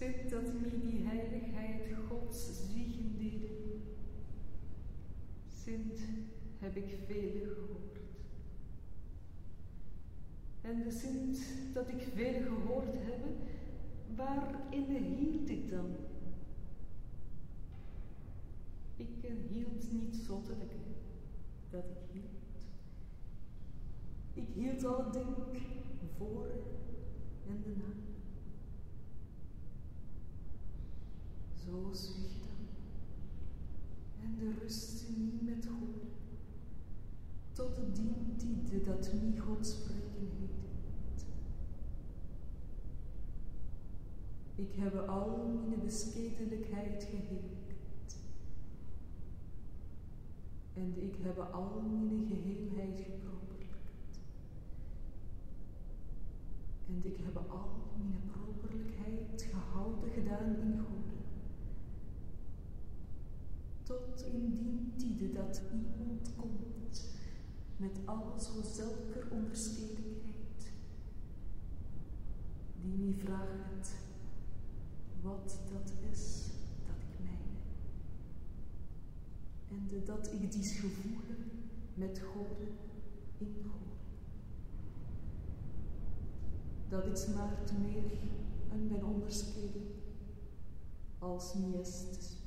Zit dat mij die heiligheid Gods zwiegen deden, Sint heb ik vele gehoord. En de Sint dat ik vele gehoord heb, waarin hield ik dan? Ik hield niet zottelijk dat ik hield. Ik hield al denk voor en de Zo zwicht dan. En de rust niet met God. Tot de dient dat niet God spreken heeft. Ik heb al mijn bescheidenlijkheid geheeld. En ik heb al mijn geheelheid geproperlijkt. En ik heb al mijn properlijkheid gehouden gedaan in God tot indien tiede dat iemand komt met al zo zelker onderscheidingheid, die mij vraagt wat dat is dat ik mijne, en de, dat ik dies gevoelen met God in God. Dat ik smaart meer en ben onderscheiden als niet is